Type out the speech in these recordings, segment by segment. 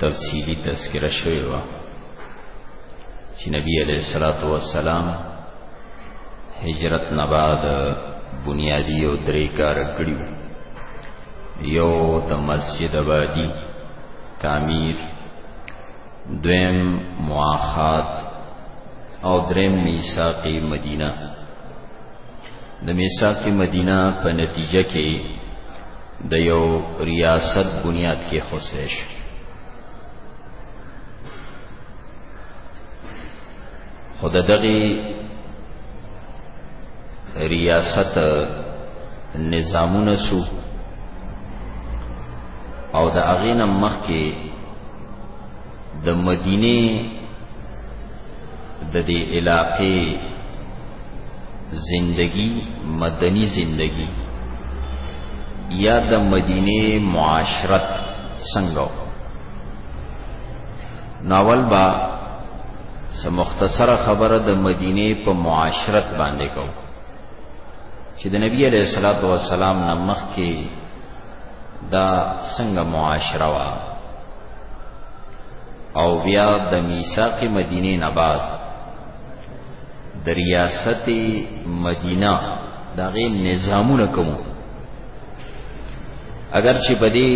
تفصیلی تذکرہ شوی و چې نبی علیہ الصلات والسلام هجرت نه بعد بنیادی او درې کار کړیو یو د مسجد آبادی تعمیر دویم مواخات او دریم میثاق مدینه د میثاق مدینه په نتیجه کې د یو ریاست بنیاد کې خوسته شي خود دغه ریاست نظامونه سو او د اغینه مخ کې د مدینه د دې علاقې زندگی مدنی زندگی یا د مدینه معاشرت څنګه ناول با سم مختصره خبره د مدینه په معاشرت باندې کو چې د نبی علیہ الصلوۃ والسلام نمخ کې دا څنګه معاشره وا او بیا د میثاق مدینه نه بعد د ریاست مدینه دغه نظامونه کوم اگر چې په دې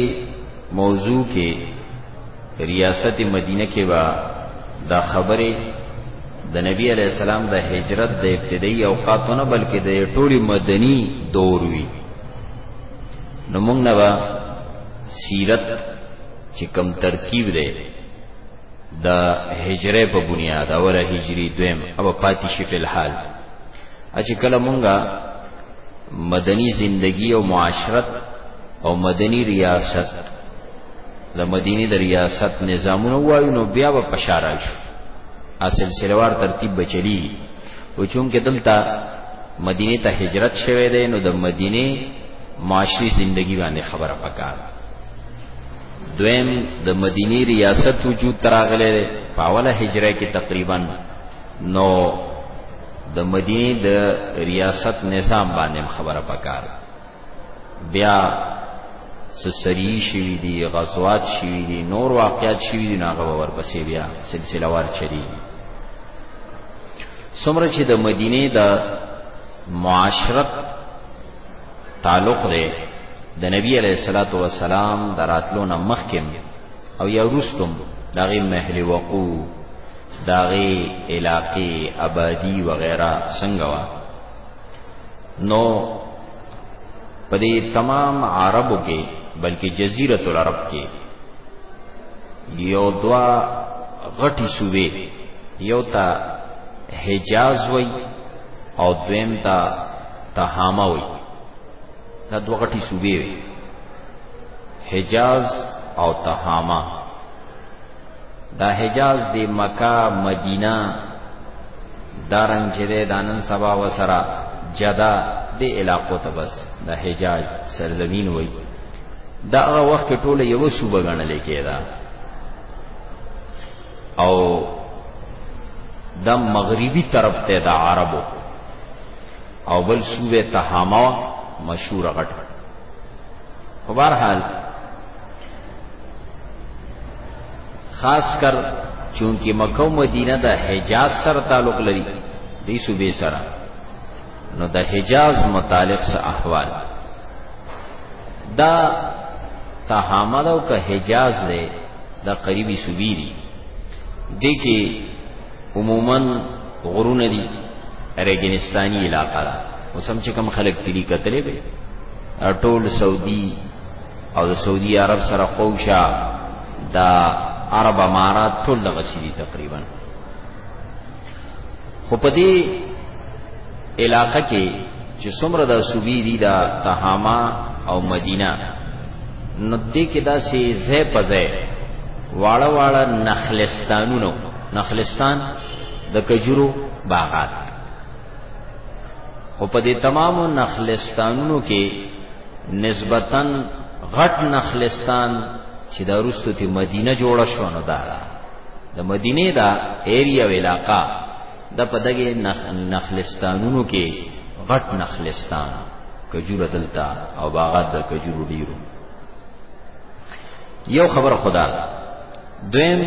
موضوع کې ریاست مدینه کې وا دا خبره د نبی علی السلام د هجرت د ابتدایي اوقاتونه بلکې د ټولي مدني دور وی نو موږ نه با سیرت چې کم ترکیب دی د هجره په بنیاد اوله هجری دویم او پاتې شي په حال چې کله مونږه مدنی زندگی او معاشرت او مدنی ریاست د مدینی د ریاست نظامونه وایو نو بیا به پشارا شو اصل سلوار ترتیب بچلی او چونکه دلته مدینه ته هجرت شوه دی نو د مدینه معاشري زندگی باندې خبره پکار دویم د مدینه ریاست وجود تراغله دی په اوله هجره کې تقریبا نو د مدینه د ریاست نظام باندې خبره پکار بیا سسری شوی دی غزوات شوی دی نور واقعات شوی دی ناغه ورپسې بیا سلسله وار چلی سمره چې د مدینه د معاشرت تعلق دی د نبی علیہ الصلات والسلام دراتلو نه مخکم او یا رستم داغه محل وقوع داغه علاقه آبادی وغیرہ څنګه وا نو په دې تمام عربو کې بلکې جزیره العرب کې یو دوا غټي صوبې یو تا حجاز وای او دویم تا تهامه وای دا دوه غټي صوبې وي حجاز او تهامه دا حجاز دی مکه مدینه دارنګ چې د دانن سبا وسرا جدا د علاقو ته بس د حجاز سرزمین وای دا هغه وخت ټوله یو صوبه غنل کېدا او د مغربي طرف ته د عربو او بل صوبه تهاما مشهور غټ په بهر حال خاص کر چونکی مکه او مدینه د حجاز سره تعلق لري دې صوبې سره نو د حجاز متعلق سه احوال دا تحامل او که حجاز دی دا قریبی صوبې دي دې کې عموما غرونه دي ریګنستاني علاقه ده اوس هم چې کوم خلک تیری کتلې به ټول سعودي او د سعودي عرب سره قوشا دا عرب امارات ټول دغه سړي تقریبا خو په دې علاقه کې چې څومره د صوبې دي دا تهاما او مدینه نو دې کې دا سي زه پزه واړه واړه نخلستانونو نخلستان د کجورو باغات او په دې تمامو نخلستانونو کې نسبتاً غټ نخلستان چې دا روستو ته مدینه جوړه شو نو دا د مدینه دا ایریا او علاقہ د پدګه نخ نخلستانونو کې غټ نخلستان کجوره دلتا او باغات د کجورو ډیرو یو خبر خدا دویم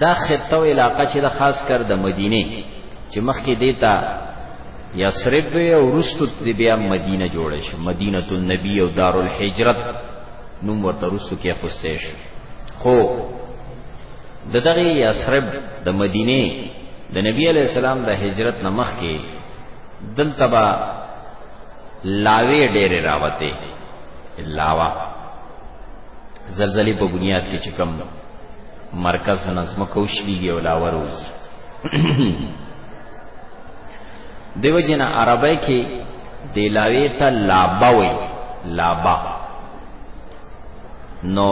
دا خطه او علاقه چې د خاص کر د مدینه چې مخکې دیتا یثرب او رستو د بیا مدینه جوړه شو مدینه النبی او دار الهجرت نوم ورته رستو کې خوسته شو خو د دغه یثرب د مدینه د نبی علی السلام د هجرت نمخ کې دلته با لاوی ډېر راوته لاوا زلزلې په بنیاد کې چې کوم مرکز نظم کوشلیږي او لاوروز دیو جن عربی کې دلاوی ته لابا وي لابا نو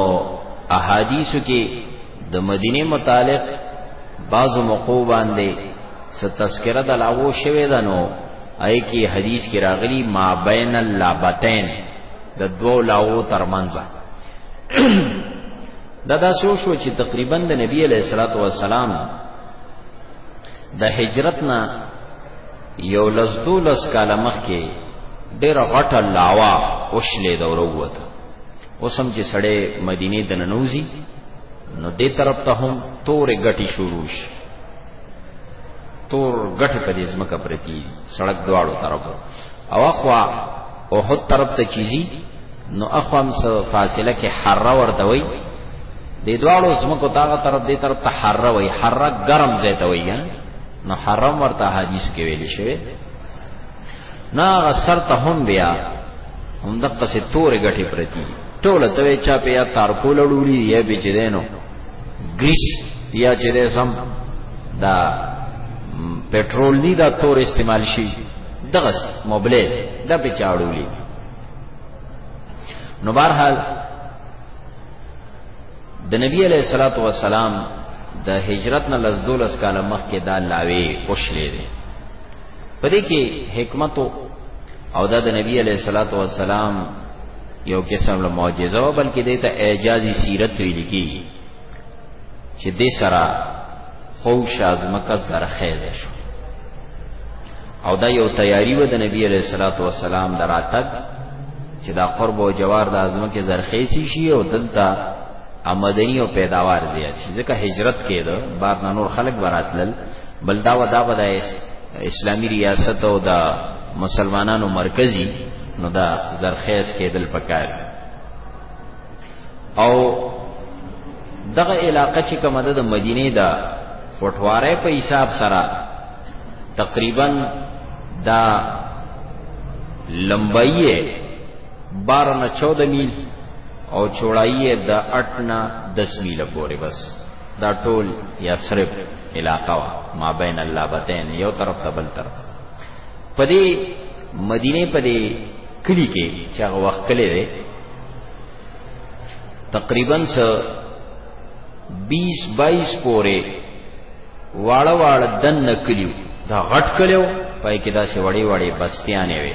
احادیثو کې د مدینه متعلق بعضو موقوع باندې ستذکرہ د لاوو شوی دنو اې کې حدیث کې راغلی ما بین اللابتین د دوو لاو ترمنځ دا دا سو شو چې تقریبا د نبی علیہ الصلوۃ والسلام د هجرت نه یو لس دولس کال مخکې ډېر غټه لاوا اوشلې د وروته اوسم چې سړې مدینه د ننوزي نو دې طرف ته هم تورې غټي شروع شي تور غټه په دې زمکه پرتی سړک دواړو طرفو او اخوا او هو طرف ته چیزی نو اخوا هم فاصله کې حره ورته وي د دواړو زمکو تاغه طرف دې طرف ته حره وي حره ګرم ځای ته وي نو حرم ورته حدیث کې ویل شوی نا غسر ته هم بیا هم دغه څه تور غټي پرتی ټوله ته چا په یا تارکول وړولي یا بچ دینو ګریس یا چې د سم دا پټرول نی دا تور استعمال شي دغه موبله د بچاړولې نو بهرحال د نبی علیہ الصلوۃ والسلام د هجرت نه لزدولس کاله مخکې دا لاوي اوښلې دي په دې کې حکمت او دا د نبی علیه الصلاۃ والسلام یو قسم له معجزه او بلکې د ته اعجازي سیرت ویل کی چې د سرا خو شازمکه زرخیز شو او دا یو تیاری و د نبی علیه الصلاۃ والسلام دراتک چې دا قرب او جوار د ازمکه زرخیسی شي او دلته آمدنی او پیداوار زیات شي ځکه هجرت کېده بار نه نور خلک براتلل بل دا ودا ودا اسلامی ریاست او دا مسلمانانو مرکزی نو دا زرخیز کېدل پکار او دغه علاقه چې کومه ده د مدینه دا وټواره په حساب سره تقریبا دا لمبایه بارہ نه چودہ میل او چوڑائی یې د اټ نه دس میله پورې بس دا ټول یثرب علاقه وه ما بین اللابتین یو طرف ته بل طرف په دې مدینه په دې کلی کې چې هغه وخت کلی دی تقریبا څه 20 22 پورې واړه واړه دن کلیو دا غټ کلیو پای کې دا سه وړې وړې بستیانې وي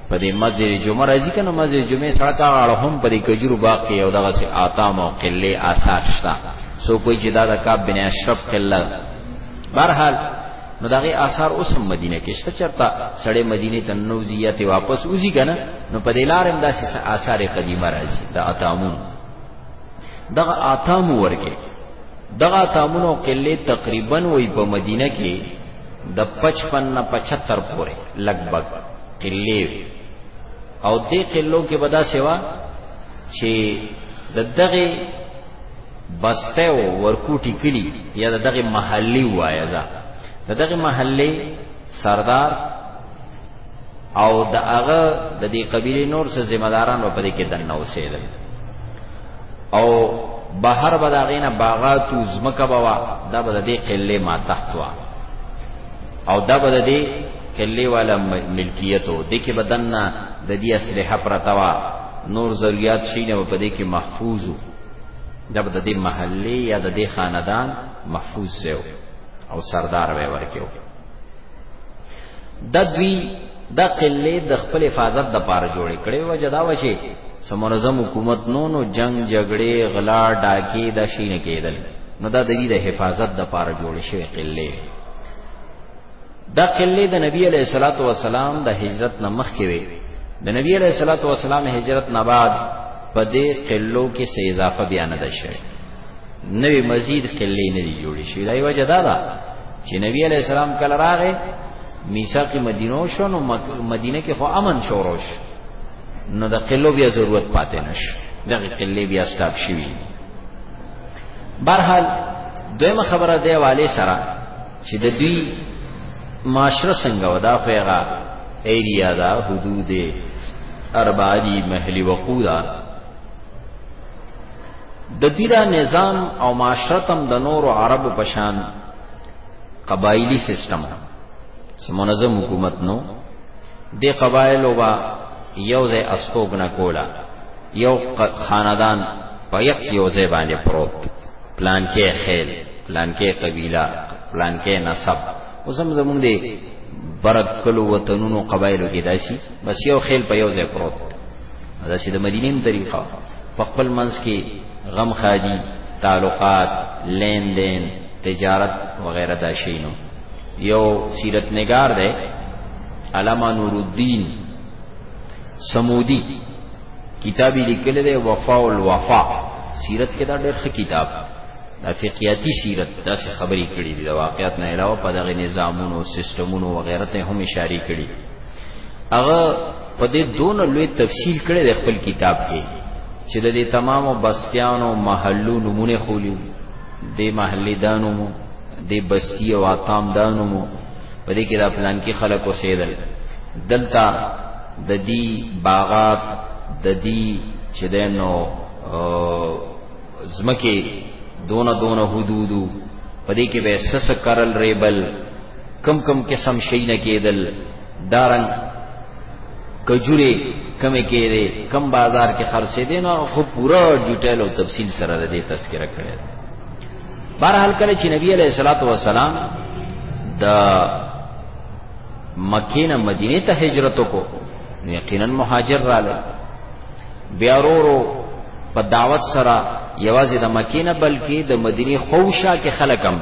په دې مسجد جمعه راځي کنه مسجد جمعه سره تا اړه هم په دې کجرو باغ کې یو دغه سي آتام او قله آثار شته سو کوئی چې دا د کعب بن اشرف قله برحال نو دغه آثار اوس هم مدینه کې شته چرته سړې مدینه ته نو زیات واپس وځي کنه نو په دې لار هم داسې آثار قدیمه راځي دا آتامون دغه آتام ورکه دغه آتامون او قله تقریبا وې په مدینه کې د 55 نه 75 پورې لګ بګ قلې او دې قلو کې بدا سیوا چې د دغه بسته او ورکوټی کلی یا دغه محلي وایا ځا دغه محلي سردار او د هغه د دې قبيله نور سره ذمہ داران په دې کې دنه اوسېدل او بهر بداغینا باغات زمکه بوا دا بد دې قله ما تحتوا او دا به د دې کلی والا ملکیت و دې کې به دننه د دې اسلحه پرته وه نور ضروریات شي نه په دې کې محفوظ و دا به د دې محلې یا د دې خاندان محفوظ ځای او سردار به ورکیو د دوی د قلې د خپل حفاظت د پاره جوړې کړې و جدا وشي سمرزم حکومت نو نو جنگ جګړې غلا ډاکې د شین کېدل نو دا د دې د حفاظت د پاره جوړې شوې قلې د قلې د نبی علیہ الصلوۃ والسلام د هجرت نه مخکې وي د نبی علیہ الصلوۃ والسلام هجرت نه بعد په دې قلو کې څه اضافه بیان ده شوی نوې مزید قلې نه دی جوړې شي دای وجه دا ده چې نبی علی السلام کله راغې میثاق مدینه شو نو مدینه کې خو امن شوروش نو د قلو بیا ضرورت پاتې نش دغه قلې بیا سټاپ شي برحال دویمه خبره دی والي سره چې د دوی معاشره څنګه ودا خوغه ایریا دا حدود اربادی محلی وقودا د دوی دا نظام او معاشرت هم د نورو عربو په شان قبایلی سیستم و چې منظم حکومت نو د قبایلو با یو ځای استوګنه کولا یو خاندان په یک یو ځای باندې پروت پلان کې خیل پلان کې قبیله پلان کې نسب اوسم زمون دی برکلو وطنونو قبایلو کې داسي بس یو خیل په یو ځای پروت دا چې د مدینیم طریقه په خپل منځ کې غم خادي تعلقات لین دین تجارت وغیرہ دا شینو یو سیرت نگار دی علامه نور الدین سمودی کتابی لیکل دی وفا الوفا سیرت کې دا ډېر ښه کتاب دا فقیاتی سیرت دا څه خبرې کړې دي د واقعیت نه علاوه په دغه نظامونو سیستمونو وغیرہ ته هم اشاره کړې هغه په دې دون لوی تفصیل کړی د خپل کتاب کې چې د دې تمامو بستیانو محلو نمونه خولیو د محلي دانو مو د بستی او اقام دانو مو په دې کې د پلان کې خلک اوسېدل دلته د دې باغات د دې چې دنو زمکه دونه دونه حدودو په دې کې به سس کرل ریبل کم کم قسم شي نه کېدل دارن کجوري کم کېده کم بازار کې خرڅې دي نو خو پورا ډیټیل او تفصیل سره د دې تذکرہ کړی بهرحال کله چې نبی عليه الصلاه والسلام د مکې نه مدینه ته هجرت وکړو یقینا مهاجر رااله بیا ورو په دعوت سره یوازې د مکې نه بلکې د مدینه خوشا کې خلک هم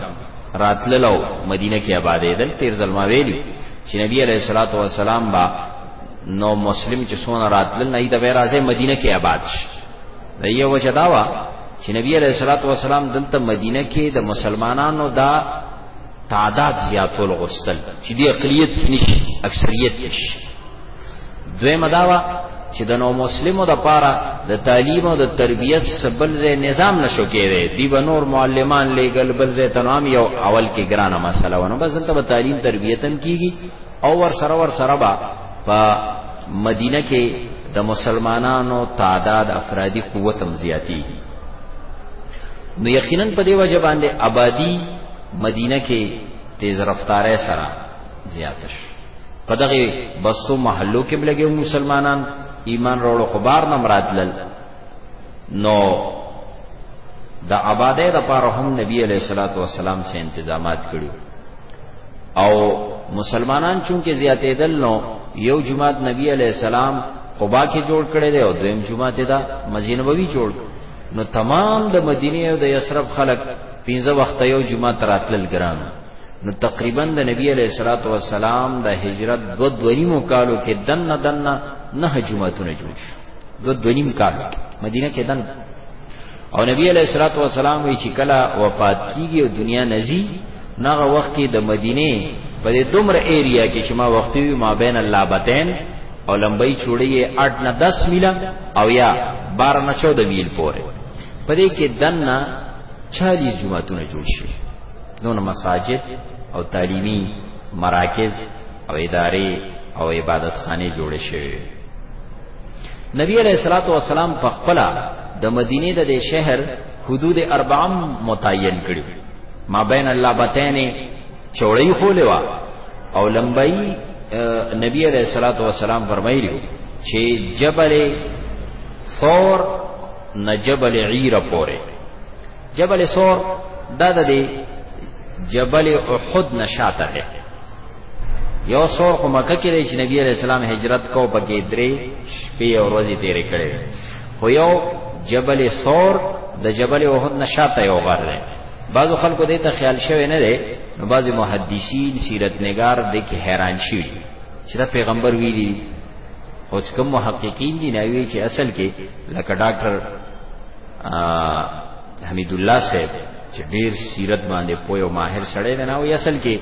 راتلل او مدینه کې آبادېدل تیر ځل ما ویلي چې نبی علیه الصلاۃ والسلام با نو مسلم چې سونه راتلل نه د ویرازه مدینه کې آباد شي دا یو وجه دا وا چې نبی علیه الصلاۃ والسلام دلته مدینه کې د مسلمانانو دا تعداد زیاتول غوښتل چې دی اقلیت نشي اکثریت نشي دویمه دا وه چې د نو مسلمو د پاره د تعلیم او د تربیت سبل ځای نظام نشو کېږي دی به نور معلمان لېګل بل ځای تنام یو اول کې ګرانه مسله ونه بس دلته به تعلیم تربیت هم کیږي او ور سره ور سره با په مدینه کې د مسلمانانو تعداد افرادی قوت هم زیاتی نو یقینا په دی وجه باندې آبادی مدینه کې تیز رفتاره سره زیاتش په دغه بستو محلو کې بلګي مسلمانان ایمان وروړو خبر نه مراد لل نو د آبادې د پاره هم نبی علیہ الصلوۃ والسلام سے انتظامات کړو او مسلمانان چونکه زیاتې دل نو یو جماعت نبی علیہ السلام قبا کې جوړ کړي دی او دویم جماعت دا مدینه نبوی جوړ نو تمام د مدینه او د یسرب خلک پنځه وخت یو جمعه تراتل ګران نو تقریبا د نبی علیہ الصلوۃ والسلام د هجرت دو دونیمو کالو کې دن دن نه جمعتون جوړ شو دو دونیم کال مدینه کې دن او نبی علیہ الصلوۃ والسلام وی چې کله وفات کیږي او دنیا نزی ناغه وخت کې د مدینه په دې دومره ایریا کې چې ما وخت وی ما بین الله بتین او لمبای چوړی 8 نه 10 میله او یا 12 نه 14 میل پورې په دې کې دن 40 جمعتون جوړ شو دونه مساجد او تعلیمی مراکز او ادارې او عبادت خانه جوړې شوې نبی علیہ الصلوۃ والسلام په خپل د مدینه د شهر حدود اربعم متعین کړو ما بین الله بتین چوړی خولوا او لمبای نبی علیہ الصلوۃ والسلام فرمایلی چې جبل ثور نه جبل عیره پوره جبل سور دا د دی جبل احد نشاته ده یو سور خو مکه کې دی چې نبی علیہ السلام هجرت کو پکې درې شپې او ورځې تیرې کړې خو یو جبل سور د جبل احد نشاته یو غر دی بعضو خلکو دې ته خیال شوی نه دی نو بعضی محدثین سیرت نگار دې کې حیران شي چې دا پیغمبر ویلي او چې کوم محققین دي نه وی چې اصل کې لکه ډاکټر حمید الله صاحب چې ډیر سیرت باندې پوی او ماهر سړی دی نه وي اصل کې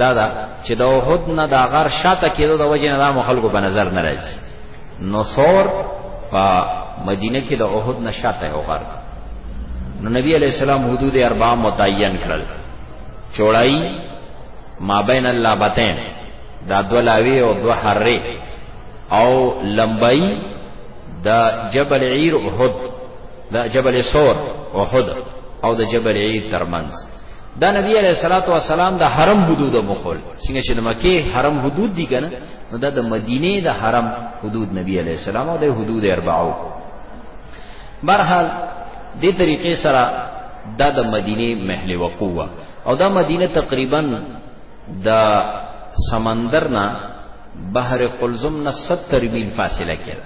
دا دا چې د وحد نه دا غر شاته کېدو د وجه نه د خلکو په نظر نه راځي نو ثور په مدینه کې د وحد نه شاته یو غر نو نبی علیہ السلام حدود اربع متعین کړل چوڑائی ما بین الله بتین دا دولاوی او دو حره او لمبائی دا جبل عیر احد دا جبل سور احد او د جبل عیر ترمنځ دا نبی علیہ الصلوۃ والسلام د حرم حدود مخول څنګه چې د مکه حرم حدود دي کنه نو دا د مدینه د حرم حدود نبی علیہ السلام او د حدود اربعو برحال دې طریقې سره دا د مدینه محل وقوع او دا مدینه تقریبا دا سمندر نه بحر قلزم نه 70 میل فاصله کې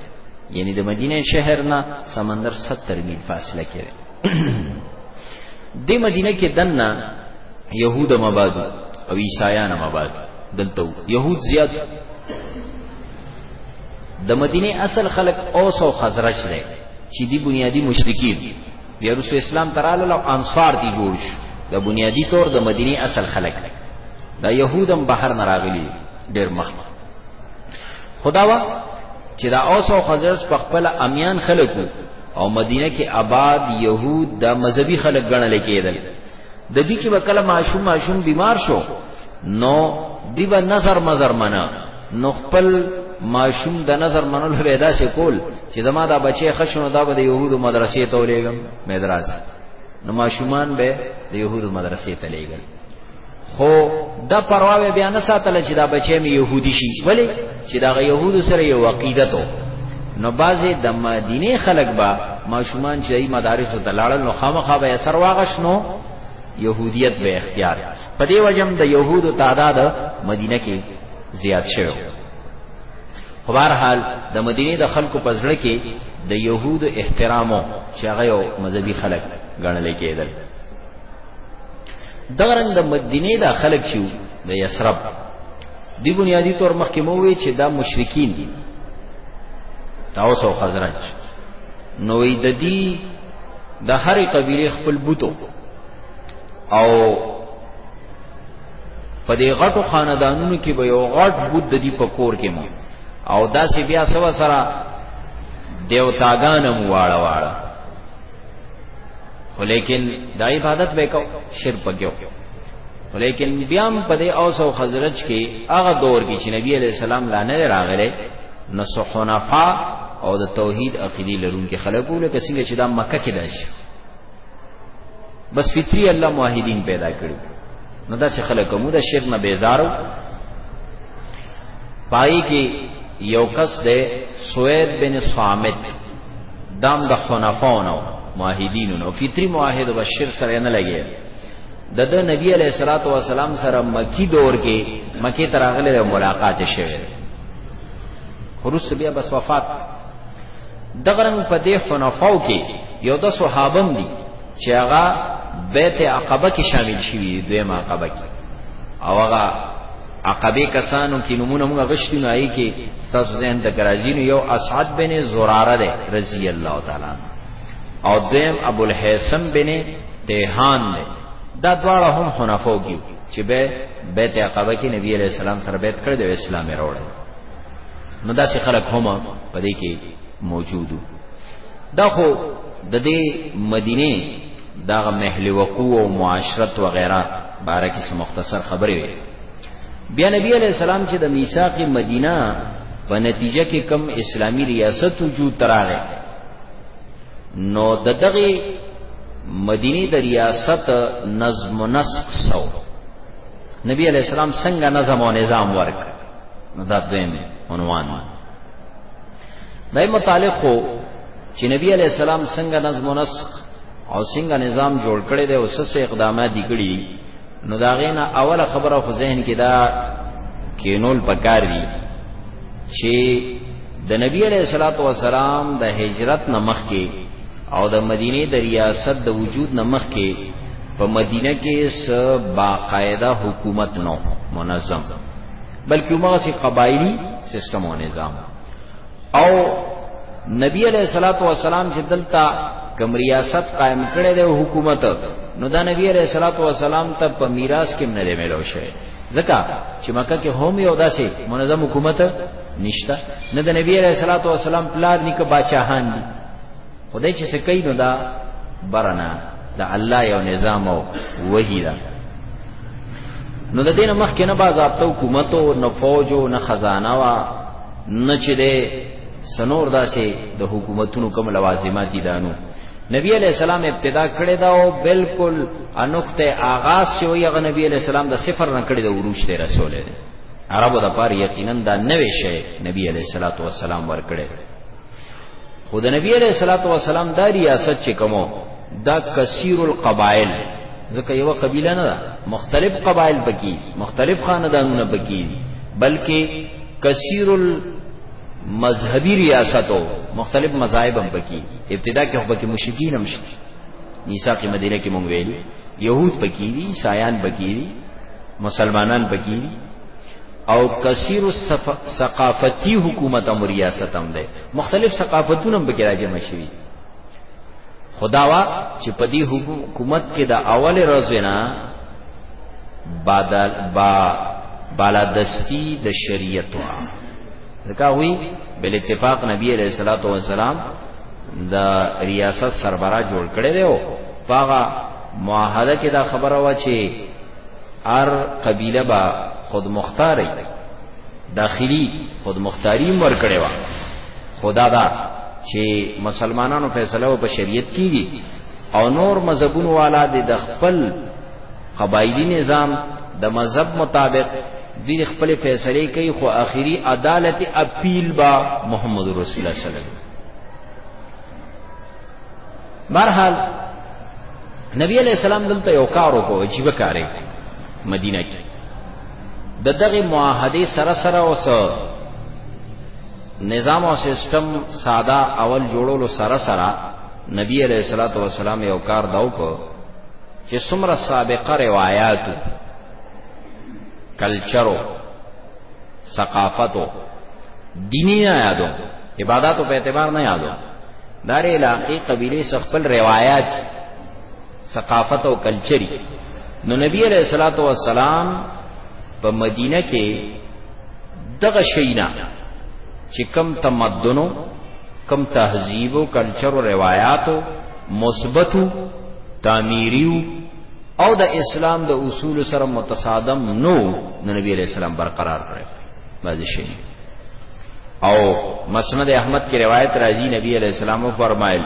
یعنی د مدینه شهر نه سمندر 70 میل فاصله کې د مدینه کې دنه يهود مباد او عیسایان مباد دلته يهود زیات د مدینه اصل خلق اوس او خزرج دی چې دی بنیادی مشرکین بیا رسول اسلام تراله لو انصار دی جوړ شو د بنیادی طور د مدینه اصل خلک دی دا يهودم بهر نه راغلي ډېر مخ خدا وا چې دا اوس او خزرج په خپل امیان خلک او مدینه کې آباد يهود د مذهبي خلک ګڼل کېدل د دې چې وکړه ماشوم ماشوم بیمار شو نو دیو نظر مزر منا نو خپل ماشوم د نظر منلو به داسې کول چې زما دا بچي خشنو دا به د يهودو مدرسې ته ولېګم مدراس نو ماشومان به د يهودو مدرسې ته لېګل خو دا پروا بیا نه ساتل چې دا بچي مې يهودي شي ولی چې دا يهودو سره یو عقیدت نو بازي د مدینه خلک با ماشومان چې ای مدارس ته لاړل نو خامخا به سر واغښنو يهودیت به اختیار په دې وجم د يهودو تعداد مدینه کې زیات شوی خو بهرحال د مدینه د خلکو په ځړه کې د يهودو احترامو چې هغه یو مذهبي خلک ګڼل کېدل دغه رنګ د مدینه دا خلک چې د یسرب دی بنیادی طور مخکې مو وی چې دا مشرکین دي تاوس او خزرج نو د دې د هرې قبیله خپل بوتو او په دې غټو خاندانونو کې به یو غټ بوت د دې په کور کې مو او دا سی بیا سوا سره دیوتاګان مو واړه واړه خو لیکن دا عبادت به کو شرک پکيو لیکن بیا هم په دې اوس او خزرج کې هغه دور کې چې نبی عليه السلام لا نه راغله نو صحنفا او د توحید عقیدی لرونکي خلکو لکه څنګه چې دا مکه کې داسي بس فطری الله موحدین پیدا کړو نو دا څه خلک مو د شرک نه بیزارو پای کې یو کس ده سوید بن صامت دام د دا حنفاو نو موحدینو نو فطری موحد او شرک سره نه لګي د د نبی علیہ الصلات والسلام سره مکی دور کې مکی تراغله ملاقات شوه خروس بیا بس وفات دغرنګ په دې حنفاو کې یو د صحابم دي چې هغه بیت عقبه کې شامل شوی دی دویمه عقبه کې او هغه عقبه کسانو کې نمونه موږ غشتو نه آی کې تاسو ذهن ته ګراځینو یو اسعد بن زراره ده رضی الله تعالی او دیم ابو الحیسم بن تهان ده دا دواړه هم حنفو کې چې به بیت عقبه کې نبی علیہ السلام سره بیت کړ د اسلام وروړل نو دا چې خلک هم په دې کې موجودو دا خو د دې مدینه دغه محل وقوع او معاشرت وغیرہ باره کې مختصر خبرې وي بیا نبی علی السلام چې د میثاق مدینه په نتیجه کې کم اسلامی ریاست وجود تراغه نو د دغه مدینی د ریاست نظم و نسق سو نبی علیہ السلام څنګه نظم او نظام ورک نو دا دویم عنوان دی متعلق خو چې نبی علی السلام څنګه نظم و نسق او څنګه نظام جوړ کړی دی او څه اقدامات دي کړی نو دا غینا اوله خبره خو ذهن کې دا کینول پکار دي چې د نبی علیہ الصلوۃ والسلام د هجرت نمخ کې او د مدینه د ریاست د وجود نمخ کې په مدینه کې س باقاعده حکومت نو منظم بلکې موږ سي قبایلی سیستم او نظام او نبی علیہ الصلوۃ والسلام چې دلته کوم ریاست قائم کړي دی حکومت نو دا نبی علیہ الصلوۃ والسلام ته په میراث کې نه دی ملو شوی ځکه چې مکه کې هم یو داسې منظم حکومت نشته نه د نبی علیہ الصلوۃ والسلام پلار نیکه بادشاہان دي خدای چې څه کوي نو دا برنا دا الله یو نظام او وحی دا نو د دین مخ کې نه باز اپته حکومت او نه فوج او نه خزانه وا نه چې ده سنور داسې د حکومتونو کوم لوازمات دي دانو نبی علیہ السلام ابتدا کړی دا او بالکل انقطه آغاز چې وي هغه نبی علیہ السلام د صفر نه کړی د عروج ته رسول دی عربو د پاره یقینا دا نوې شی نبی علیہ الصلوۃ والسلام ورکړی خو د نبی علیہ الصلوۃ والسلام دا ریاست چې کومو دا کثیر القبائل ځکه یو قبیله نه ده مختلف قبایل پکې مختلف خاندانونه پکې بلکې کثیر المذهبی ریاستو مختلف مذاهب هم پکې ابتدا کې هم پکې مشرکین هم شته میثاق مدینه کې مونږ ویلي يهود پکې دي عیسایان پکې دي مسلمانان پکې دي او کثیر الثقافتی حکومت هم ریاست هم دی مختلف ثقافتونه هم پکې راجمع شوي خداوا چې په دې حکومت کې د اول ورځې نه بادل با بالادستی د شریعت وا ځکه وی بل اتفاق نبی علیہ الصلوۃ والسلام د ریاست سربرا جوړ کړی دی او پاغه معاهده کې دا خبره وا چې ار قبیله با خود مختاری داخلی خود مختاری مور کړي وا خدا دا چې مسلمانانو فیصله په شریعت کیږي او نور مذهبونو والا د خپل قبایلی نظام د مذهب مطابق دوی خپل فیصله کوي خو اخیری عدالت اپیل با محمد رسول الله صلی الله علیه وسلم برحال نبی علیہ السلام دلته یو کار وکړو چې وکاري مدینه کې د دغه معاهده سره سره اوس نظام او سیستم ساده اول جوړولو سره سره نبی علیہ الصلوۃ والسلام یو کار داو کو چې څومره سابقه روایت کلچرو ثقافتو دینی نه یادو عبادتو په اعتبار نه یادو دار علاقې قبیله سخپل روایت ثقافت او کلچری نو نبی علیہ الصلوۃ والسلام په مدینه کې دغه شینا چې کم تمدنو کم تهذیب او کلچر او روایتو مثبتو تعمیریو او د اسلام د اصول سره متصادم نو د نبی علیہ السلام برقرار کړی باز شي او مسند احمد کی روایت راځي نبی علیہ السلام فرمایل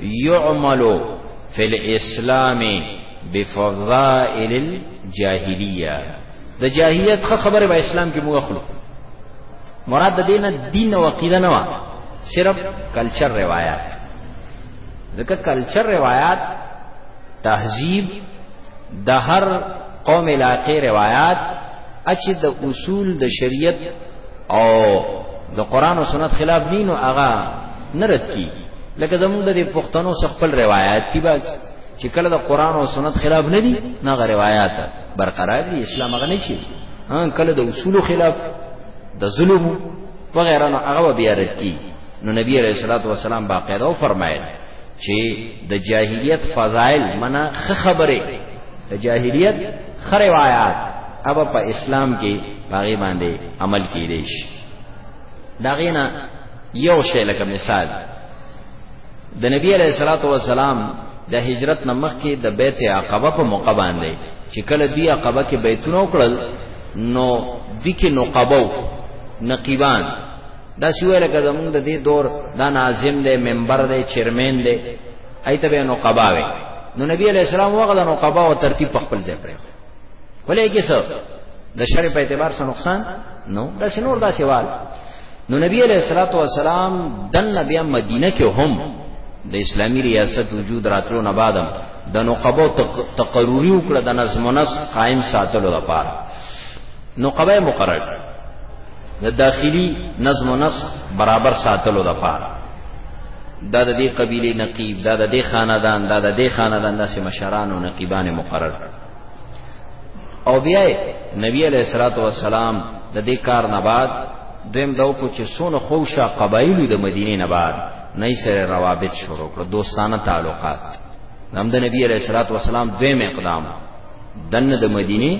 يعمل فی الاسلام بفضائل الجاهلیه د جاهلیت خبره به اسلام کې موږ خلق مراد دینه دین او عقیده نه صرف کلچر روایت ځکه کلچر روایت تهذیب د هر قوم علاقې روایت اچ د اصول د شریعت او د قران او سنت خلاف دین او هغه نرد کی لکه زموږ د پښتنو څخه خپل روایت دی بس چې کله د قران او سنت خلاف نه دي نه غ روایت برقرار دي اسلام هغه نه چی کله د اصول خلاف د ظلم وغیرہ نو هغه بیا رد کی نو نبی علیہ الصلوۃ والسلام باقاعده او فرمایل چې د جاهلیت فضائل منا خ خبره د جاهلیت خ روایت اب په اسلام کې باغی باندې عمل کیدی شي دا غینا یو شی لکه مثال د نبی علیہ الصلوۃ والسلام د هجرت نمخ کې د بیت عقبه په موقع باندې چې کله دی عقبه کې بیتونه وکړل نو د کې نقبو نقیبان دا سی ویل کده مونږ د دې دور دا ناظم دی ممبر دی چیرمن دی ایت به نو قباوي نو نبی علیہ السلام وغه نو قبا او ترتیب په خپل ځای پرې ولې کې څه د شر په اعتبار سره نقصان نو دا شنور دا سوال نو نبی علیہ الصلوۃ والسلام د نبی مدینه کې هم د اسلامی ریاست وجود راتلو نه بعدم د نقبو تقرری وکړه د نظم نس قائم ساتلو لپاره نقبه مقرر د داخلي نظم و نسق برابر ساتلو د پاره دا د دې قبيله نقيب دا د دې خاندان دا د دې خاندان داسې مشران او نقيبان مقرر او بیا نبی علیہ الصلوۃ والسلام د دې کار نه بعد دویم داو کو چې سونه خوشا قبایل د مدینه نه بعد نه سره روابط شروع کړ دوستانه تعلقات نام د نبی علیہ الصلوۃ والسلام دویم اقدام دنه د مدینه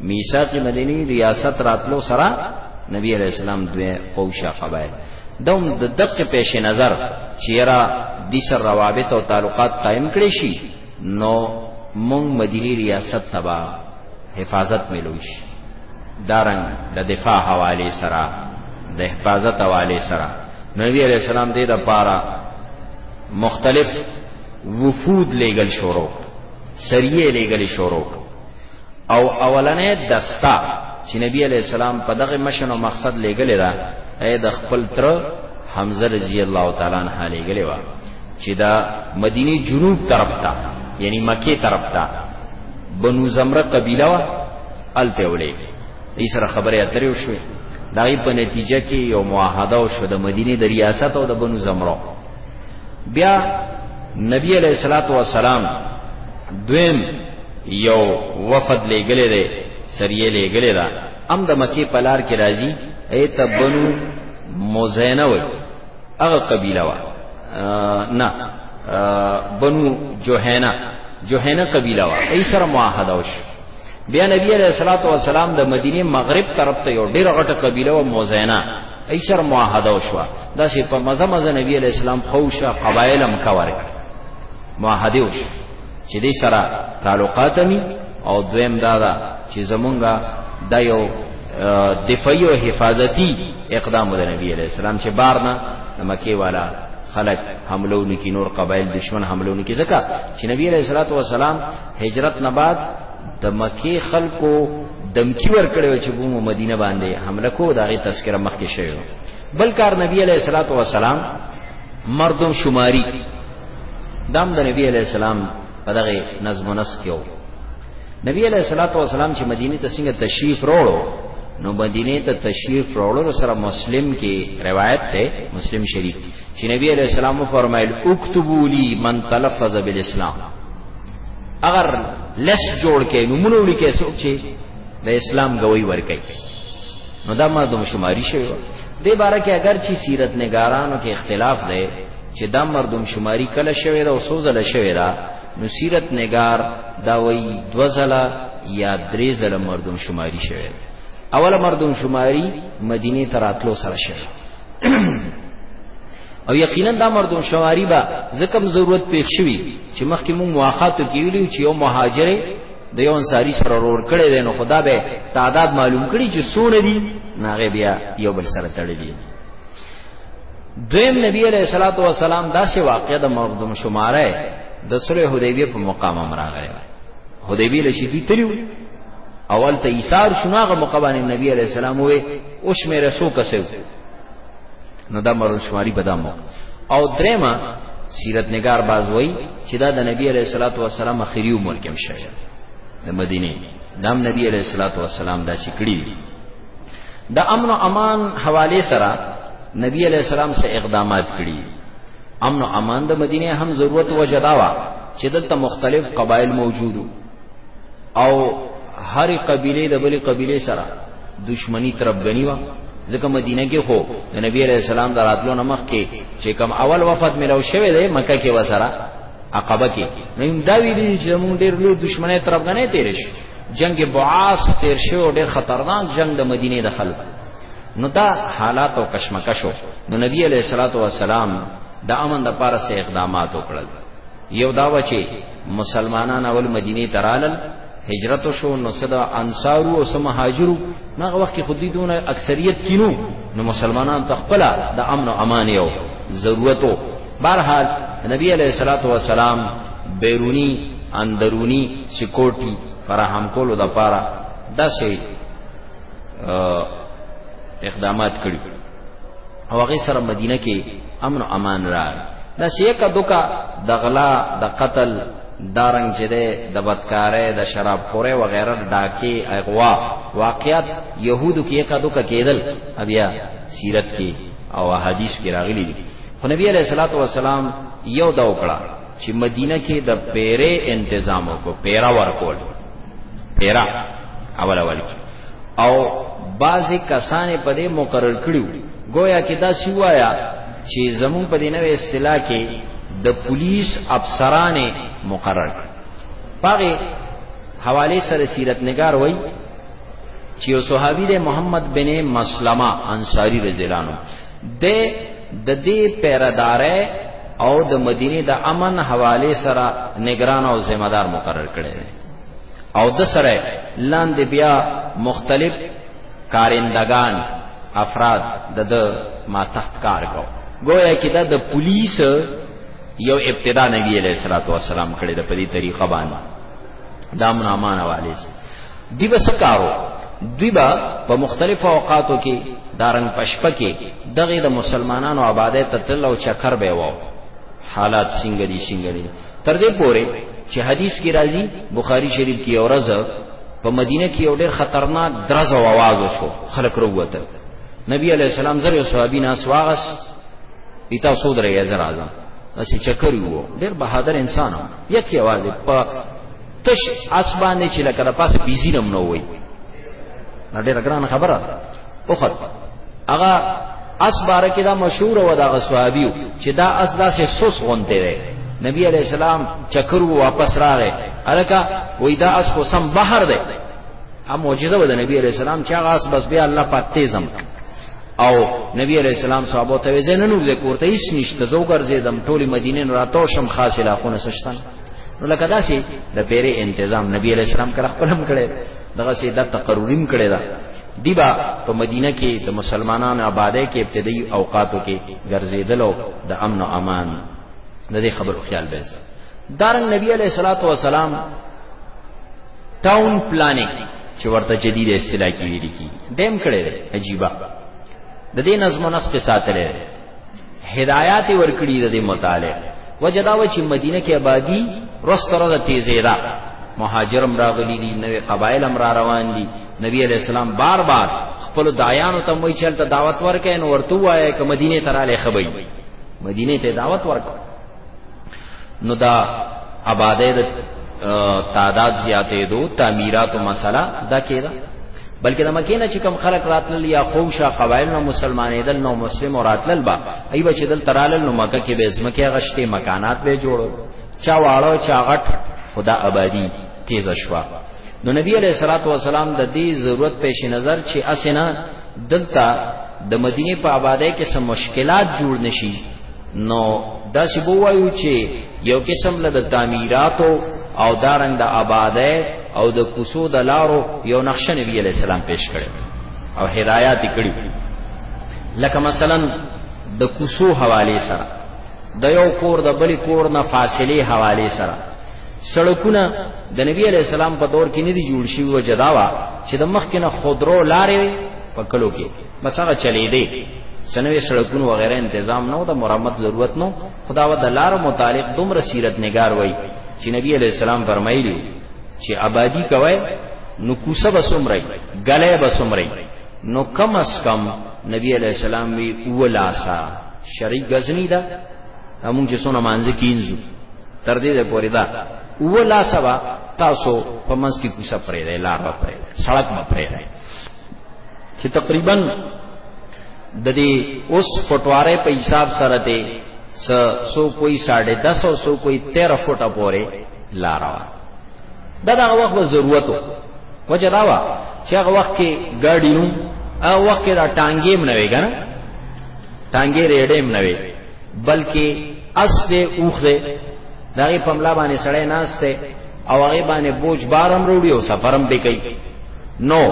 میثاق مدینی ریاست راتلو سره نبی علیہ السلام دوی قوشا قبایل دوم د دق پیش نظر چیرا د سر روابط او تعلقات قائم کړي شي نو مونږ مدینی ریاست تبا حفاظت ملو شي دارنګ د دا دفاع حواله سره د حفاظت حواله سره نبی علیہ السلام دې د پاره مختلف وفود لېګل شروع سریه لګل شروع او اولنې دستا چې نبی علی السلام په دغه مشن او مقصد لګل دا اې د خپل تر حمزه رضی الله تعالی عنہ لګل و چې دا مدینه جنوب طرف ته یعنی مکه طرف ته بنو زمره قبیله وا الته ولې دې سره خبره اترې وشوې دای په نتیجه کې یو معاهده او شو د مدینه د ریاست او د بنو زمرو بیا نبی علیہ الصلوۃ والسلام دویم یو وفد لګلې ده سریه لګلې ده ام د مکی پلار کې راځي ایت بنو مزینه وي هغه قبیله وا نه بنو جوهینا جوهینا قبیله وا ای سره معاهده وش بیا نبی علیہ الصلوۃ والسلام د مدینه مغرب طرف ته یو ډیر غټه قبیله و مزینه ای سر معاهده وشو دا چې په مزه مزه نبی علی اسلام خوشه قبایل هم کاوره معاهده وشو چې دې سره تعلقات می او دویم دا دا چې زمونږه د یو دفاعي او حفاظتي اقدام د نبی علی السلام چې بار نه مکی والا خلق حملو نکی نور قبایل دشمن حملو نکی زکا چې نبی علیہ الصلوۃ والسلام هجرت نه بعد د مکی خلکو دمکی ورکړی و چې بومو مدینه باندې حمله کو دا غي تذکرہ مخکې شوی بل کار نبی علیہ الصلوۃ والسلام مردم شماری دام د دا نبی علیہ السلام په دغه نظم و نسق یو نبی علیہ الصلوۃ والسلام چې مدینه ته څنګه تشریف وروړو نو مدینه ته تشریف وروړو سره مسلم کې روایت ده مسلم شریف چې نبی علیہ السلام فرمایل اكتبوا لي من تلفظ بالاسلام اگر لس جوړ کې نمونه ولیکې څوک چې د اسلام گوي ور کوي نو دا مردم شماري شوی دی باره کې اگر چې سیرت نگارانو کې اختلاف دی چې دا مردم شماري کله شوی دا او سوزله شوی دا نو سیرت نگار دا وی دوزله یا درې زله مردم شماري شوی اول مردم شماري مدینه تراتلو سره شوی او یقینا دا مردم شماري با زکم ضرورت پیښ شوی چې مخکې مونږ مواخاتو کې ویلو چې یو مهاجر د یو انصاری سره ورور کړي دی نو خدا به تعداد معلوم کړي چې څونه دي ناغه بیا یو بل سره تړلي دویم نبی علیہ الصلوۃ والسلام دا سه واقع د مردم شماره د صلح حدیبیه په مقام امراغه حدیبیه لشي دي تلو اول ته ایثار شناغه مقبان نبی علیہ السلام وې او شمیر سو کسو نو دا مردشماری به دامو او درېما سیرت نگار باز وای چې دا د نبی علیہ الصلوۃ والسلام اخیری عمر کې شوی د مدینه دام نبی علیہ الصلوۃ والسلام دا شکړی د امن او امان حواله سره نبی علیہ السلام سره اقدامات کړی امن او امان د مدینه هم ضرورت وجداوا چې دلته مختلف قبایل موجودو او هر قبیله د بلی قبیله سره دشمنی تربګنی و ځکه مدینه کې خو د نبی علیہ السلام دراتلو نمخ کې چې کم اول وفد ملو شوه دی مکه کې وسره عقبه کې نو دا وی دي چې موږ ډېر لوی دشمنی تربګنی تیر شو جنگ بعاص تیر شو ډېر خطرناک جنگ د مدینه د خلک نو دا حالات او کشمکش نو نبی علیہ الصلوۃ والسلام د امن د پاره سه اقدامات وکړل یو داوا چې مسلمانان اول مدینه ته رالل هجرت شو نو صدا انصارو او سم مهاجرو هغه وخت کې خودی دونه اکثریت کینو نو مسلمانان تخپل د امن او امان یو ضرورتو بهرحال نبی علیہ الصلوۃ والسلام بیرونی اندرونی سکیورټي فراهم کولو د پاره داسې اقدامات کړی او هغه سره مدینه کې امن او امان را دا شیکا دوکا د غلا د قتل دارنګ چې ده د بدکارې د شراب خورې و غیره ډاکي اغوا واقعیت يهودو کې یکا دوکا کېدل بیا سیرت کې او حدیث کې راغلي خو نبی علیہ الصلوۃ والسلام یو دا وکړه چې مدینه کې د پیرې انتظام وکړو پیرا ورکول پیرا اول اول کې او بعضی کسان په دې مقرر کړیو گویا کې دا سیوایا چې زمون په دې نوې اصطلاح کې د پولیس افسران مقرر کړ پاره حواله سره سیرت نگار وای چې یو صحابي د محمد بن مسلمه انصاری رضی الله عنه د د دې پیردارې او د مدینه د امن حواله سره نگران او ذمہ دار مقرر کړي او د سره لاندې بیا مختلف کارندگان افراد د د ما تحت کار کو گویا کې دا د پولیس یو ابتدا نبی علیہ الصلوۃ والسلام کړي د په دې طریقه باندې دا منامان والے سي دی به سکارو دوی به په مختلفو اوقاتو کې دارنګ پشپه کې دغه د مسلمانانو آبادې ته تل او چکر به وو حالات څنګه دي څنګه دي تر دې پورې چې حدیث کې راځي بخاری شریف کې اورز په مدینه کې یو ډېر خطرناک درز او आवाज وشو خلک وروته نبی علی السلام زره صحابین اسواغس ایتا سود رہی ہے ذرا اسی چکر وو ډېر بہادر انسان یک یوازې په تش اسبانه چې لکه د پاسه بیزی نم نو وای نه ډېر ګران خبره اوخت هغه اس بار کې دا مشهور و دا غصوابي چې دا اس داسې سوس غونته وي نبی علی السلام چکر وو واپس راغې الکه وې دا اس خو سم بهر دی ا معجزه و د نبی علی السلام چې هغه اس بس بیا الله پاک تیزم او نبی علیہ السلام صحابه ته ویل نه نو ذکرته هیڅ نشته زو ګرځیدم ټوله مدینه نه راتاو شم خاصه لاخونه سشتن نو لکه داسې د پیرې تنظیم نبی علیہ السلام کړه خپل هم کړي دغه سي د تقرریم کړي دا دیبا په مدینه کې د مسلمانانو آبادی کې ابتدایي اوقاتو کې ګرځیدلو د امن او امان د دې خبرو خیال به دارن نبی علیہ الصلوۃ والسلام ټاون پلانې چې ورته جدید اصطلاح کې ویل کی دیم کړي دی عجیبه د دې نظم او نسق ساتل هدایات ورکړي د دې مطالعه وجدا و چې مدینه کې آبادی رستره د تیزه ده مهاجرم راغلي دي نوې قبایل هم را روان دي نبی علی السلام بار بار خپل دایانو ته وایي چې دعوت ورکې نو ورته وایي ک مدینه تراله خبري مدینه ته دعوت ورکړه نو دا آبادۍ د تعداد زیاتېدو تعمیراتو مسله دا کېده بلکې د مکې نه چې کوم خلک راتلل یا خوشه قبایل نو مسلمانېدل نو مسلم او راتلل با ای به چې دل ترالل نو مکه کې به ځمکې غشتې مکانات به جوړو چا واړو چا غټ خدا آبادی تیز شوا نو نبی علیہ الصلوۃ والسلام د دې ضرورت پیش نظر چې اسنه دلته د مدینه په آبادی کې سم مشکلات جوړ نشي نو دا سی بو وایو چې یو قسم له د تعمیراتو او دارنګ د دا آبادی او د کوسو د لارو یو نقشه نبی علی السلام پیش کړي او هدایات کړي لکه مثلا د کوسو حواله سره د یو کور د بل کور نه فاصله حواله سره سړکونه د نبی علی السلام په دور کې نه دي جوړ شوی و جداوا چې د مخ کې نه خودرو لارې په کلو کې بس هغه چلی دی سنوي سړکونو وغیرہ تنظیم نو د مرمت ضرورت نو خدا و د لار متعلق دومره سیرت نگار وای چې نبی علی السلام فرمایلی چې آبادی کوي نو کوسه بسمرای غلې بسمرای نو کم اس کم نبی علی السلام وی اولاسا شری غزنی دا همون چې سونه مانځ کینځو تر دې پورې دا ولا سبا تاسو په منځ کې کوڅه پرې دی لار به پرې سړک به پرې دی چې تقریبا د دې اوس فوټواره په حساب سره دی سو کوئی ساڑھے دس او سو کوئی تیرہ فوٹا پورے لارا دا دا وخت به ضرورت و وجه دا وا چې هغه وخت کې ګاډي نو هغه وخت کې دا ټانګې منوي کنه ټانګې ریډې منوي بلکې اس دې اوخ دې دغه پملا باندې سړی ناشته او هغه باندې بوج بارم وروړي او سفرم به کوي نو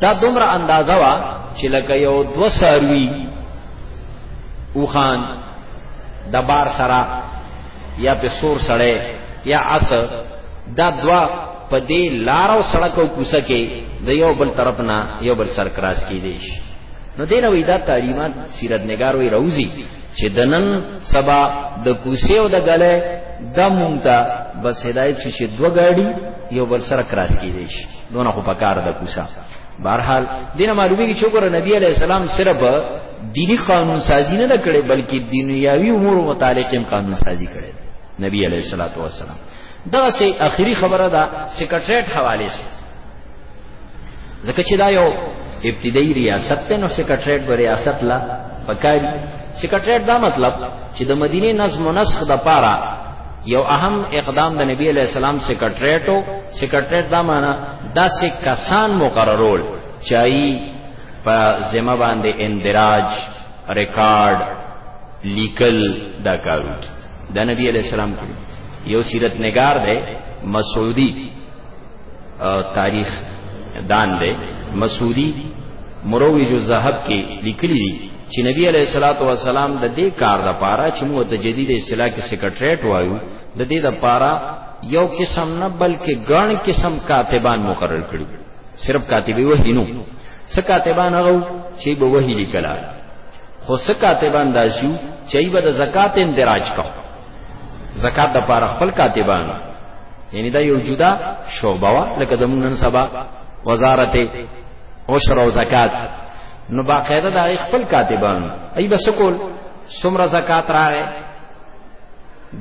دا دومره اندازه وا چې لکه یو دو ساروی اوخان د بار سره یا په سور سړی یا اس دا دوا په دې لار او سړک او کوڅه کې د یو بل طرف نه یو بل سر کراس کې دي شي نو دین وی دا تعلیمات سیرت نگار وی روزی چې دنن سبا د کوڅه او د غلې د مونږ ته بس هدایت شي چې دوه ګاډي یو بل سره کراس کې دي شي دونه خو پکار د کوڅه بهرحال دین معلومی کی چوکره نبی علیہ السلام صرف دینی قانون سازی نه کړي بلکې دنیاوی امور متعلق قانون سازی کړي نبی علیہ الصلوۃ والسلام دغه سي اخیری خبره ده سیکریټریټ حواله سي ځکه چې دا یو ابتدایي ریاست ته نو سیکریټریټ به ریاست لا پکاري سیکریټریټ دا مطلب چې د مدینه نظم و نسخ د پاره یو اهم اقدام د نبی علی السلام سیکریټریټو سیکریټریټ دا معنی دا سه کسان مقررول چای په ذمہ باندې اندراج ریکارډ لیکل دا کارو کی د نبی علی السلام یو سیرت نگار دی مسعودی تاریخ دان دی مسعودی مروج الذهب کې لیکلی دی چې نبی علیہ الصلوۃ والسلام د دې کار د پاره چې موږ ته جدید اصطلاح کې سیکریټریټ وایو د دې د پاره یو قسم نه بلکې ګڼ قسم کاتبان مقرر کړو صرف کاتبي وحینو څه کاتبان هغه چې به وحی لیکلا خو څه کاتبان داسیو چې ای به د زکات اندراج کو زکات د پاره خپل کاتبان یعنی دا یو جدا شوبه وا لکه زمونږ نن سبا وزارت عشر او زکات نو باقاعده دا خپل کاتبان ای به سکول سمره زکات راغې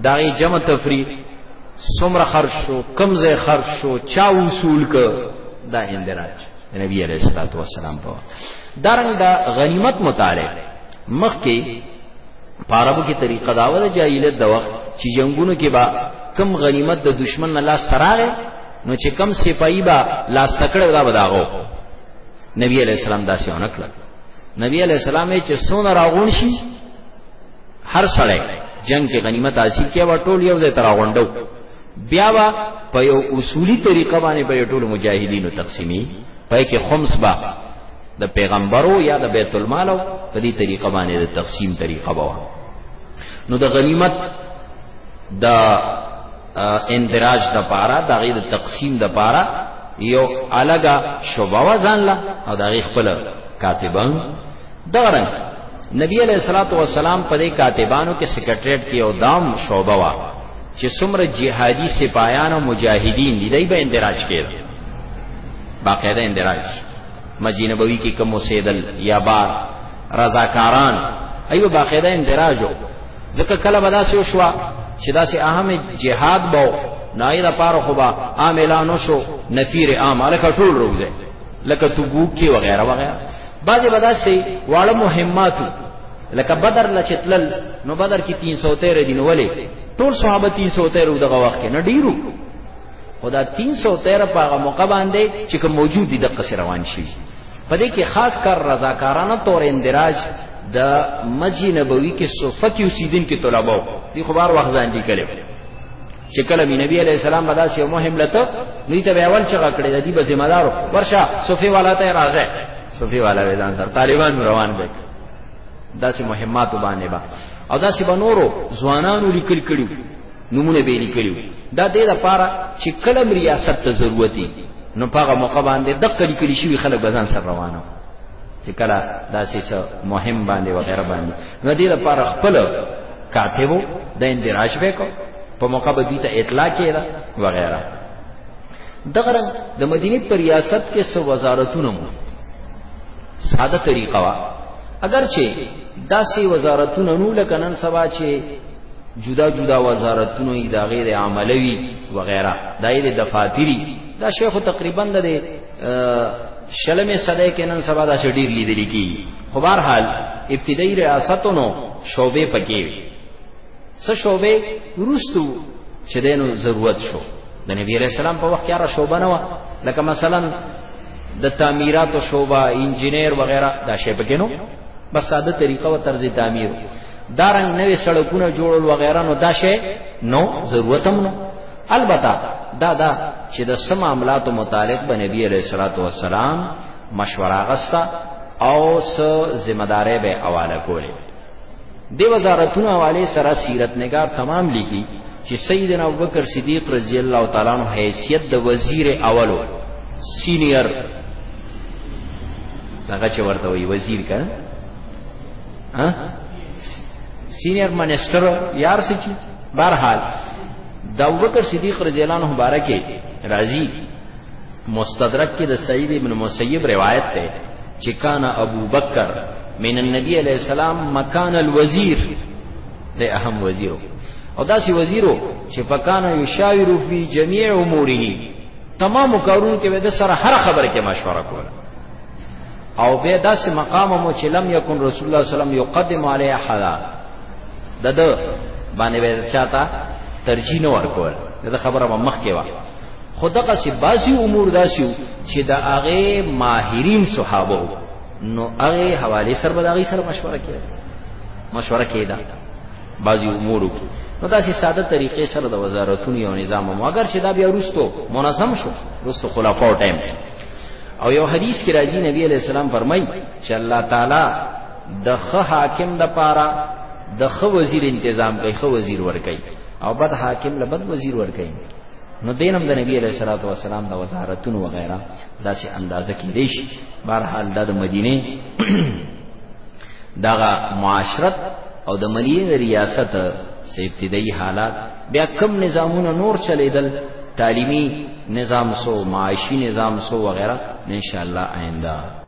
دای جمع تفریح سمره خرج شو کم زې خرج شو چا وصول ک دا اندراج نبی علیہ الصلوۃ والسلام په دارنګ دا غنیمت متعلق مخکې پاربو کې طریقه داوله جاهلیت د وخت چې جنگونو کې با کم غنیمت د دشمن نه لاس تراغه نو چې کم سپایي با لاس تکړه دا بداغو نبی علیہ السلام داسې ونکړه نبی علیہ السلام چې سونه راغون شي هر سړی جنگ کې غنیمت حاصل کیا و ټول یو ځای تراغونډو بیا وا په یو اصولی طریقه باندې به ټول مجاهدینو تقسیمی پای کې خمس با د پیغمبرو یا د بیت المال په دې طریقه باندې د تقسیم طریقه بوا نو د غنیمت د اندراج د پاره د غیر تقسیم د پاره یو الګه شوبوا ځان لا او د غیر خپل کاتبان دغه رنګ نبی علیہ الصلوۃ والسلام په دې کاتبانو کې سیکریټریټ کې او دام شوبه وا چې څومره جهادي سپایان او مجاهدین دي دای به اندراج کړي باقاعده اندراج مسجد نبوي کې کوم سیدل یا بار رضاکاران ایو باقاعده اندراج ځکه کله بدا سه شو چې دا سه اهم جهاد بو نای دا پاره خو با عام اعلان شو نفیر عام الکه ټول روزه لکه تبوک کې وغیرہ وغیرہ بعضې به داسې واړه مهماتو لکه بدر له چې تلل نو بدر کې تین سو تیرې دي نو ولې ټول صحابه تین سو تیرو دغه وخت کې نه ډیرو خدا تین سو تیر په هغه موقع باندې چې کوم موجود دي دغه سره روان شي په دې کې خاص کر رضاکارانه تور اندراج د مسجد نبوي کې صفه کې اوسیدونکو طلباو دي خبر وخت ځان دي کړي چې کله می نبی علی السلام بدا سی مهم لته نو ته اول چغه کړی د دې به ذمہ دارو ورشه صوفي والا ته راځه صوفي والا ویدان سره طالبان روان دي داسې مهمات باندې با او داسې بنورو ځوانانو لیکل کړي نمونه به لیکلو دا دې لپاره چې کله ریاست ته ضرورتي نو پاغه موقع باندې د کلی کلی شي خلک بزان سره روانه چې کله داسې څه مهم باندې وغیرہ باندې نو دې لپاره خپل کاتبو د اندراج وکړو په موقع به دې ته اطلاع کړه وغیرہ دغه رنګ د مدینه پر ریاست کې سو وزارتونه مو ساده طریقه وا اگر چې داسې وزارتونه نو لکه نن سبا چې جدا جدا وزارتونو ادارې د عملوي وغیرہ دایره دفاتری دا شیخ تقریبا د شلمې صدې کې نن سبا دا شډیر لیدل کی خو بهر حال ابتدایي ریاستونو شوبې پکې څه شوبې ورستو چې دینو ضرورت شو د نبی علیہ السلام په وخت کې را شوبه نه و لکه مثلا د تعمیراتو شوبه انجنیر وغیرہ دا شی پکې نو بس ساده طریقه او طرز تعمیر دارنګ نوې سړکونه جوړول وغیرہ نو دا شی نو ضرورت هم نو البته دا دا چې د سم عملاتو متعلق به نبی علیہ الصلوۃ والسلام مشوره غستا او س ذمہ دارې به حواله کولې دی وزارتونو حواله سره سیرت نگار تمام لیکي چې سیدنا ابوبکر صدیق رضی الله تعالی عنہ حیثیت د وزیر اولو سینیئر هغه چې ورته وی وزیر کړه ها سینیئر منسٹر یار سچ بهرحال د ابوبکر صدیق رضی الله عنه مبارک راضی مستدرک کې د سعید ابن مسیب روایت ده چې کان ابوبکر من النبی علیہ السلام مکان الوزیر د اهم وزیرو او داسې وزیرو چې فکان یشاور فی جميع اموره تمام کارونو کې د سره هر خبره کې مشوره کوله او به داسې مقام مو چې لم یکن رسول الله صلی الله علیه وسلم یقدم علی احد دده باندې به چاته ترجیح نه ورکول دا خبره به مخ کې و خدغه سی بازي امور داسیو چې د هغه ماهرین صحابه نو هغه حواله سره به هغه سره مشوره کړي مشوره کېده بازي امورو کې نو داسې ساده طریقې سره د وزارتونو یو نظام مو اگر چې دا بیا روستو منظم شو روستو خلافاو ټایم او یو حدیث کې راځي نبی علیہ السلام فرمایي چې الله تعالی د خه حاکم د پاره د خه وزیر تنظیم کوي خه وزیر ور کوي او بد حاکم له بد وزیر ور کوي نو دینم د نبی علیہ الصلوۃ والسلام د وزارتونو وغیرہ داسې اندازه کې دیش بهرحال د مدینه دغه معاشرت او د ملي ریاست سیفتیدای حالات بیا کم نظامونه نور چلیدل تعلیمی نظام سو معاشی نظام سو وغیرہ ان شاء الله آئنده